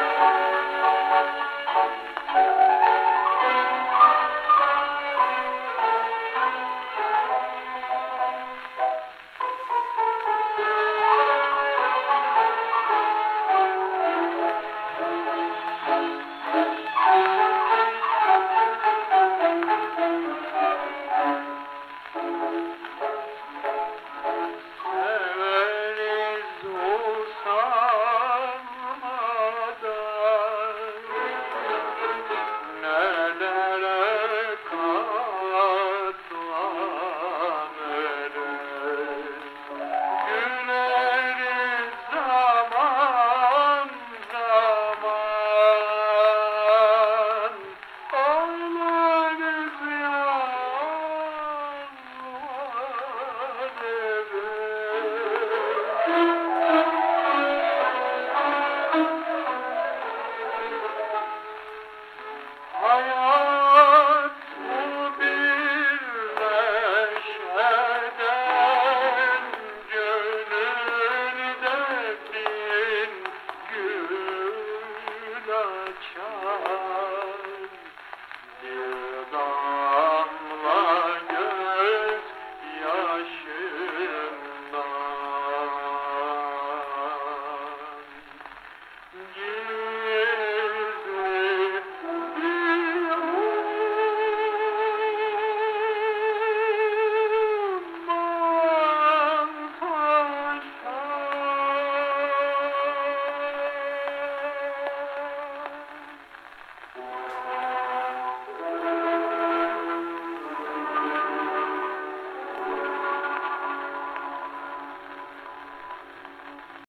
Bye. çare